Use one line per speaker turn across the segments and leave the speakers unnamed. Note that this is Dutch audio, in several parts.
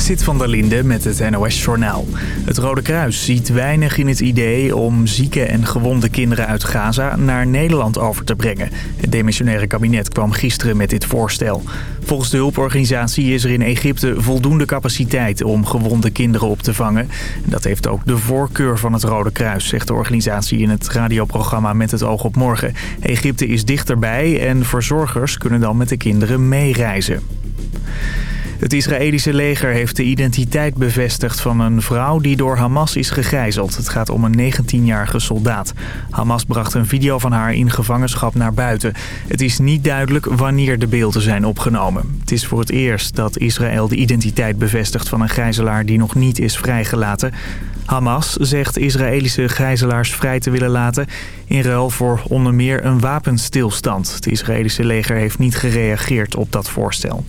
Zit van der Linde met het NOS-journaal. Het Rode Kruis ziet weinig in het idee om zieke en gewonde kinderen uit Gaza naar Nederland over te brengen. Het demissionaire kabinet kwam gisteren met dit voorstel. Volgens de hulporganisatie is er in Egypte voldoende capaciteit om gewonde kinderen op te vangen. Dat heeft ook de voorkeur van het Rode Kruis, zegt de organisatie in het radioprogramma Met het oog op morgen. Egypte is dichterbij en verzorgers kunnen dan met de kinderen meereizen. Het Israëlische leger heeft de identiteit bevestigd van een vrouw die door Hamas is gegijzeld. Het gaat om een 19-jarige soldaat. Hamas bracht een video van haar in gevangenschap naar buiten. Het is niet duidelijk wanneer de beelden zijn opgenomen. Het is voor het eerst dat Israël de identiteit bevestigt van een gijzelaar die nog niet is vrijgelaten. Hamas zegt Israëlische gijzelaars vrij te willen laten... in ruil voor onder meer een wapenstilstand. Het Israëlische leger heeft niet gereageerd op dat voorstel.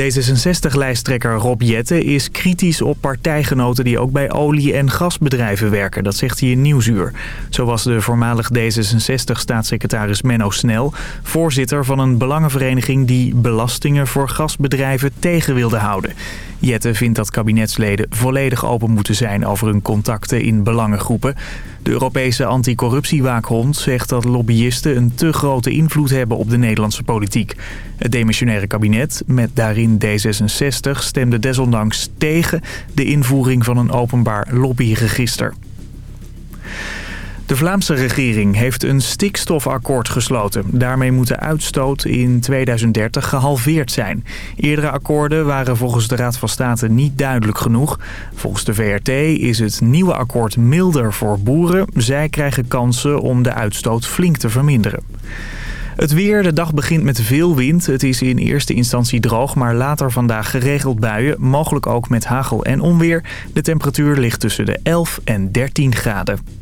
D66-lijsttrekker Rob Jette is kritisch op partijgenoten die ook bij olie- en gasbedrijven werken. Dat zegt hij in Nieuwsuur. Zo was de voormalig D66-staatssecretaris Menno Snel... voorzitter van een belangenvereniging die belastingen voor gasbedrijven tegen wilde houden. Jette vindt dat kabinetsleden volledig open moeten zijn over hun contacten in belangengroepen. De Europese anticorruptiewaakhond zegt dat lobbyisten een te grote invloed hebben op de Nederlandse politiek. Het demissionaire kabinet, met daarin D66, stemde desondanks tegen de invoering van een openbaar lobbyregister. De Vlaamse regering heeft een stikstofakkoord gesloten. Daarmee moet de uitstoot in 2030 gehalveerd zijn. Eerdere akkoorden waren volgens de Raad van State niet duidelijk genoeg. Volgens de VRT is het nieuwe akkoord milder voor boeren. Zij krijgen kansen om de uitstoot flink te verminderen. Het weer, de dag begint met veel wind. Het is in eerste instantie droog, maar later vandaag geregeld buien. Mogelijk ook met hagel en onweer. De temperatuur ligt tussen de 11 en 13 graden.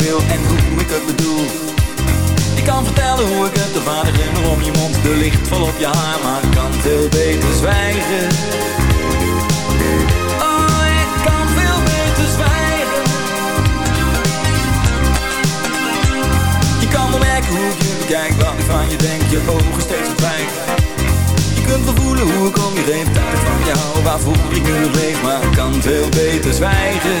Je en hoe ik het bedoel. Ik kan vertellen hoe ik het, de vader glimmer om je mond De licht vol op je haar, maar ik kan veel beter zwijgen. Oh, ik kan veel beter zwijgen. Je kan wel merken hoe ik je bekijk Wat ik van je denk, je ogen steeds verdwijgen Je kunt wel voelen hoe ik om je heen tijd van jou Waarvoor ik nu leef, maar ik kan veel beter zwijgen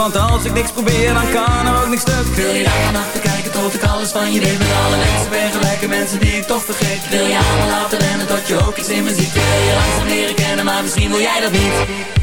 Want als ik niks probeer dan kan er ook niks stuk. Wil je daar vannacht kijken tot ik alles van je weet Met alle mensen? Ben gelijke mensen die ik toch vergeet? Wil je allemaal laten rennen tot je ook iets in me ziet? Wil je langzaam leren kennen, maar misschien wil jij dat niet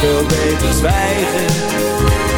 veel beter zwijgen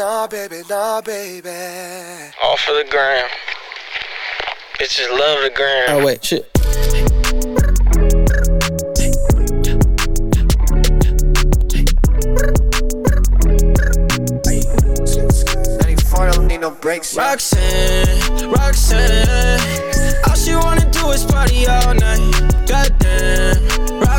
nah, baby,
nah, baby.
All for the gram. Bitches love the gram.
Oh, wait, shit.
No breaks.
Roxanne, Roxanne, all she wanna do is party all night. Goddamn.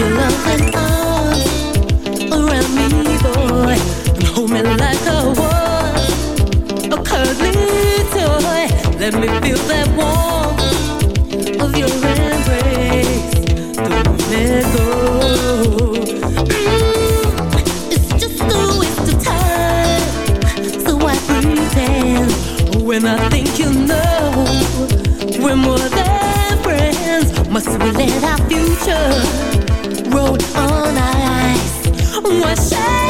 Your arms around me, boy, and hold me like was a cuddly toy. Let me feel that warmth of your embrace. Don't let go. Mm, it's just a waste of time, so pretend when I think you know we're more than friends. Must we let our future?
what's safe